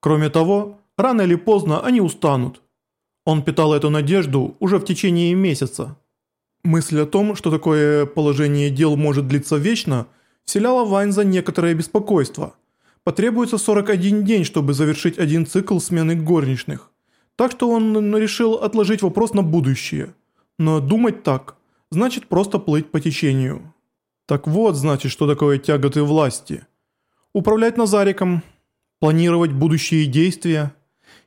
Кроме того, рано или поздно они устанут. Он питал эту надежду уже в течение месяца. Мысль о том, что такое положение дел может длиться вечно, вселяла Вайнза некоторое беспокойство. Потребуется 41 день, чтобы завершить один цикл смены горничных. Так что он решил отложить вопрос на будущее. Но думать так, значит просто плыть по течению. Так вот, значит, что такое тяготы власти. Управлять Назариком, планировать будущие действия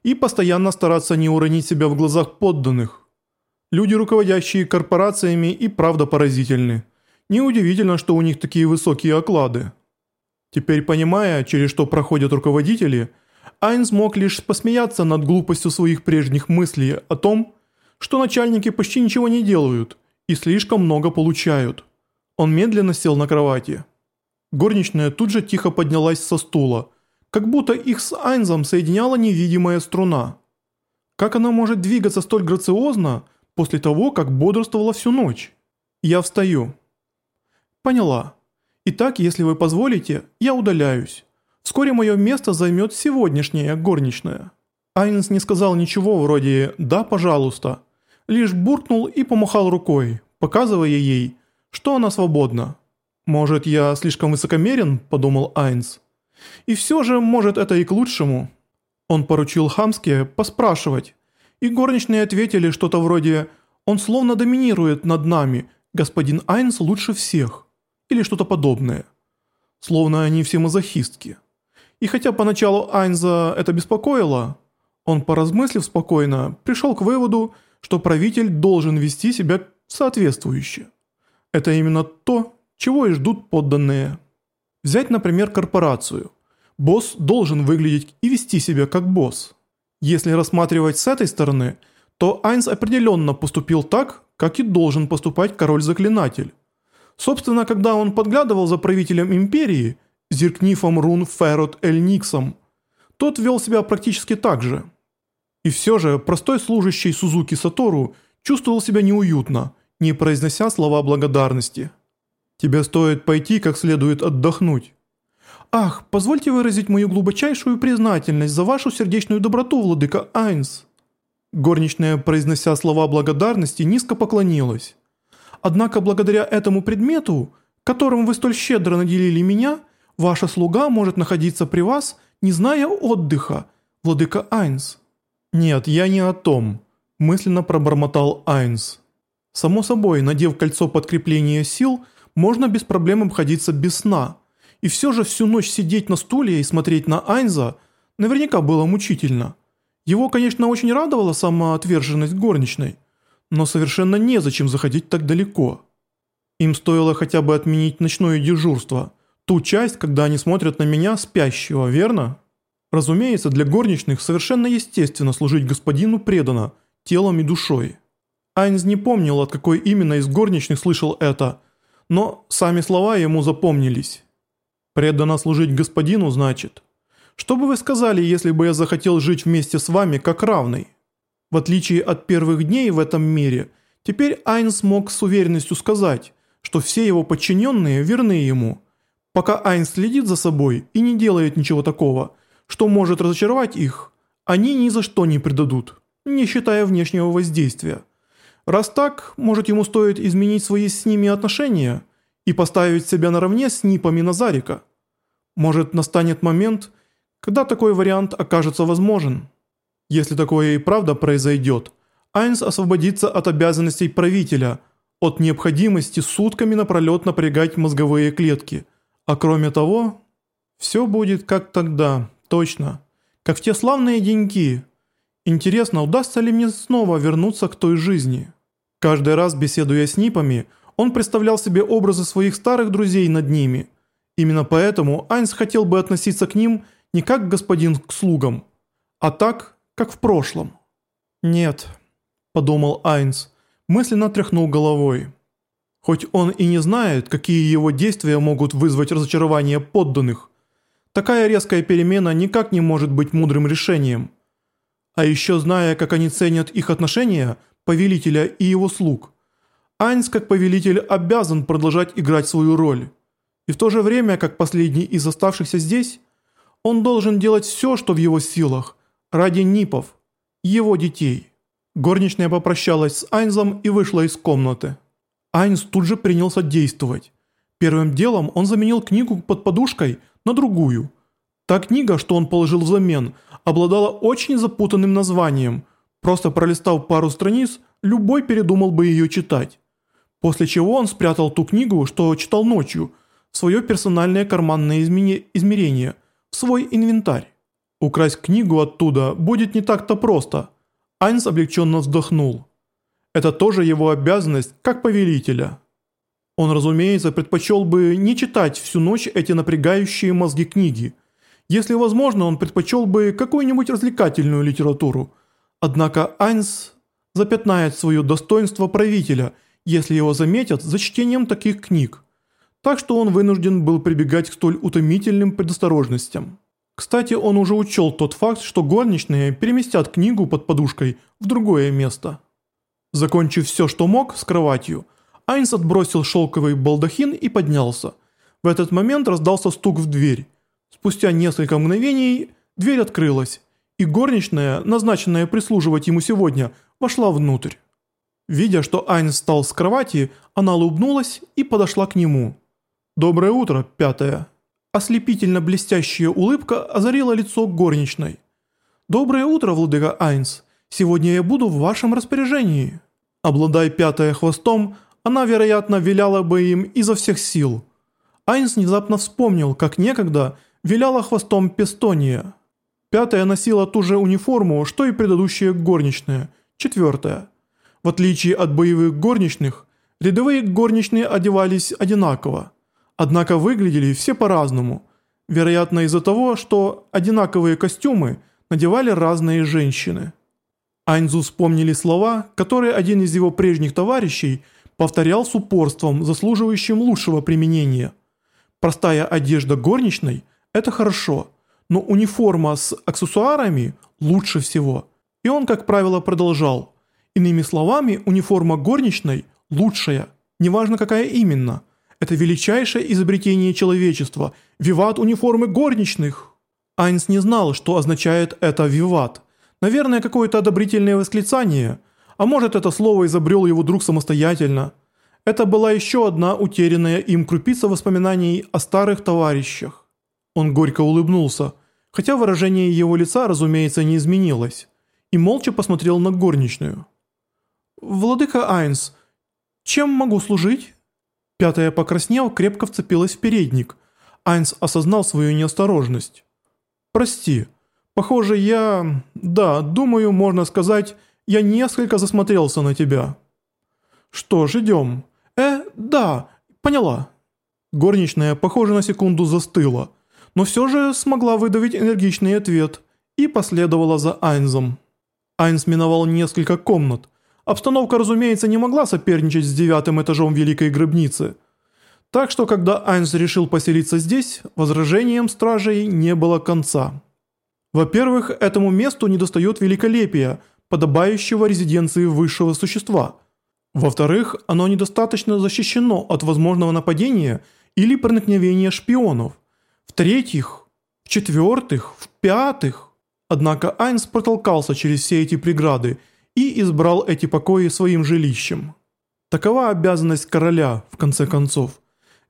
и постоянно стараться не уронить себя в глазах подданных. Люди, руководящие корпорациями, и правда поразительны. Неудивительно, что у них такие высокие оклады. Теперь понимая, через что проходят руководители, Айн смог лишь посмеяться над глупостью своих прежних мыслей о том, что начальники почти ничего не делают и слишком много получают. Он медленно сел на кровати. Горничная тут же тихо поднялась со стула, как будто их с Айнзом соединяла невидимая струна. Как она может двигаться столь грациозно после того, как бодрствовала всю ночь? Я встаю. Поняла. Итак, если вы позволите, я удаляюсь. Вскоре мое место займет сегодняшняя горничная. Айнс не сказал ничего вроде «да, пожалуйста», лишь буркнул и помахал рукой, показывая ей, что она свободна. «Может, я слишком высокомерен?» – подумал Айнс. И все же, может, это и к лучшему. Он поручил Хамске поспрашивать, и горничные ответили что-то вроде «Он словно доминирует над нами, господин Айнс лучше всех» или что-то подобное. Словно они все мазохистки. И хотя поначалу Айнза это беспокоило, он, поразмыслив спокойно, пришел к выводу, что правитель должен вести себя соответствующе. Это именно то, чего и ждут подданные. Взять, например, корпорацию. Босс должен выглядеть и вести себя как босс. Если рассматривать с этой стороны, то Айнс определенно поступил так, как и должен поступать король-заклинатель. Собственно, когда он подглядывал за правителем империи, Зиркнифом Рун Феррот Эль Никсом, тот вел себя практически так же. И все же простой служащий Сузуки Сатору чувствовал себя неуютно, не произнося слова благодарности. Тебе стоит пойти как следует отдохнуть. Ах, позвольте выразить мою глубочайшую признательность за вашу сердечную доброту, владыка Айнс. Горничная, произнося слова благодарности, низко поклонилась. Однако благодаря этому предмету, которым вы столь щедро наделили меня, ваша слуга может находиться при вас, не зная отдыха, владыка Айнс. Нет, я не о том, мысленно пробормотал Айнс. Само собой, надев кольцо подкрепления сил, можно без проблем обходиться без сна. И все же всю ночь сидеть на стуле и смотреть на Айнза наверняка было мучительно. Его, конечно, очень радовала самоотверженность горничной, но совершенно незачем заходить так далеко. Им стоило хотя бы отменить ночное дежурство, ту часть, когда они смотрят на меня спящего, верно? Разумеется, для горничных совершенно естественно служить господину преданно, телом и душой. Айнз не помнил, от какой именно из горничных слышал это, но сами слова ему запомнились. «Преданно служить господину, значит. Что бы вы сказали, если бы я захотел жить вместе с вами как равный?» В отличие от первых дней в этом мире, теперь Айнс мог с уверенностью сказать, что все его подчиненные верны ему. Пока Айнс следит за собой и не делает ничего такого, что может разочаровать их, они ни за что не предадут, не считая внешнего воздействия. Раз так, может ему стоит изменить свои с ними отношения и поставить себя наравне с Нипами Назарика. Может настанет момент, когда такой вариант окажется возможен. Если такое и правда произойдет, Айнс освободится от обязанностей правителя, от необходимости сутками напролет напрягать мозговые клетки. А кроме того, все будет как тогда, точно, как в те славные деньки – Интересно, удастся ли мне снова вернуться к той жизни? Каждый раз, беседуя с Нипами, он представлял себе образы своих старых друзей над ними. Именно поэтому Айнс хотел бы относиться к ним не как господин к слугам, а так, как в прошлом. «Нет», – подумал Айнс, мысленно тряхнул головой. Хоть он и не знает, какие его действия могут вызвать разочарование подданных, такая резкая перемена никак не может быть мудрым решением – а еще зная, как они ценят их отношения, повелителя и его слуг, Айнс как повелитель обязан продолжать играть свою роль. И в то же время, как последний из оставшихся здесь, Он должен делать все, что в его силах, ради Нипов, его детей. Горничная попрощалась с Айнзом и вышла из комнаты. Айнз тут же принялся действовать. Первым делом он заменил книгу под подушкой на другую. Та книга, что он положил взамен, обладала очень запутанным названием. Просто пролистав пару страниц, любой передумал бы ее читать. После чего он спрятал ту книгу, что читал ночью, в свое персональное карманное измерение, в свой инвентарь. Украсть книгу оттуда будет не так-то просто. Айнс облегченно вздохнул. Это тоже его обязанность как повелителя. Он, разумеется, предпочел бы не читать всю ночь эти напрягающие мозги книги. Если возможно, он предпочел бы какую-нибудь развлекательную литературу. Однако Айнс запятнает свое достоинство правителя, если его заметят за чтением таких книг. Так что он вынужден был прибегать к столь утомительным предосторожностям. Кстати, он уже учел тот факт, что горничные переместят книгу под подушкой в другое место. Закончив все, что мог, с кроватью, Айнс отбросил шелковый балдахин и поднялся. В этот момент раздался стук в дверь. Спустя несколько мгновений дверь открылась, и горничная, назначенная прислуживать ему сегодня, вошла внутрь. Видя, что Айнс встал с кровати, она улыбнулась и подошла к нему. «Доброе утро, пятая». Ослепительно блестящая улыбка озарила лицо горничной. «Доброе утро, владыка Айнс. Сегодня я буду в вашем распоряжении». Обладая пятая хвостом, она, вероятно, виляла бы им изо всех сил. Айнс внезапно вспомнил, как некогда виляла хвостом Пестония. Пятая носила ту же униформу, что и предыдущая горничная, четвертая. В отличие от боевых горничных, рядовые горничные одевались одинаково. Однако выглядели все по-разному. Вероятно из-за того, что одинаковые костюмы надевали разные женщины. Айнзу вспомнили слова, которые один из его прежних товарищей повторял с упорством, заслуживающим лучшего применения. Простая одежда горничной – это хорошо, но униформа с аксессуарами лучше всего. И он, как правило, продолжал. Иными словами, униформа горничной – лучшая, неважно какая именно. Это величайшее изобретение человечества – виват униформы горничных. Айнс не знал, что означает это «виват», Наверное, какое-то одобрительное восклицание. А может, это слово изобрел его друг самостоятельно. Это была еще одна утерянная им крупица воспоминаний о старых товарищах. Он горько улыбнулся, хотя выражение его лица, разумеется, не изменилось, и молча посмотрел на горничную. «Владыка Айнс, чем могу служить?» Пятая покраснел, крепко вцепилась в передник. Айнс осознал свою неосторожность. «Прости». Похоже, я... Да, думаю, можно сказать, я несколько засмотрелся на тебя. Что ж, идем. Э, да, поняла. Горничная, похоже, на секунду застыла, но все же смогла выдавить энергичный ответ и последовала за Айнзом. Айнз миновал несколько комнат. Обстановка, разумеется, не могла соперничать с девятым этажом Великой Гробницы. Так что, когда Айнз решил поселиться здесь, возражением стражей не было конца. Во-первых, этому месту недостает великолепия, подобающего резиденции высшего существа. Во-вторых, оно недостаточно защищено от возможного нападения или проникновения шпионов. В-третьих, в-четвертых, в-пятых. Однако Айнс протолкался через все эти преграды и избрал эти покои своим жилищем. Такова обязанность короля, в конце концов.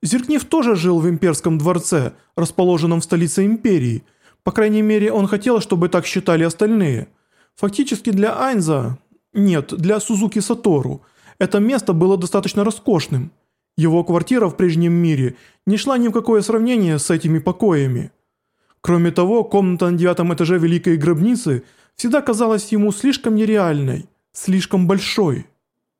Зеркнив тоже жил в имперском дворце, расположенном в столице империи – по крайней мере, он хотел, чтобы так считали остальные. Фактически для Айнза, нет, для Сузуки Сатору, это место было достаточно роскошным. Его квартира в прежнем мире не шла ни в какое сравнение с этими покоями. Кроме того, комната на девятом этаже Великой Гробницы всегда казалась ему слишком нереальной, слишком большой.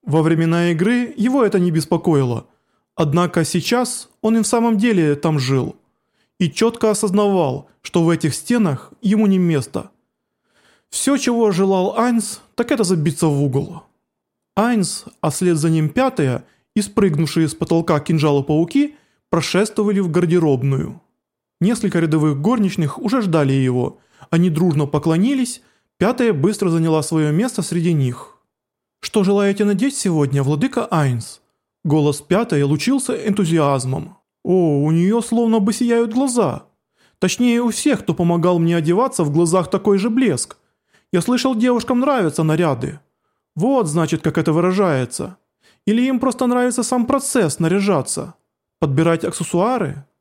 Во времена игры его это не беспокоило. Однако сейчас он и в самом деле там жил – и четко осознавал, что в этих стенах ему не место. Все, чего желал Айнс, так это забиться в угол. Айнс, а след за ним пятая и спрыгнувшие с потолка кинжалы-пауки прошествовали в гардеробную. Несколько рядовых горничных уже ждали его, они дружно поклонились, пятая быстро заняла свое место среди них. «Что желаете надеть сегодня, владыка Айнс?» Голос пятой лучился энтузиазмом. О, у нее словно бы сияют глаза. Точнее, у всех, кто помогал мне одеваться, в глазах такой же блеск. Я слышал, девушкам нравятся наряды. Вот, значит, как это выражается. Или им просто нравится сам процесс наряжаться. Подбирать аксессуары –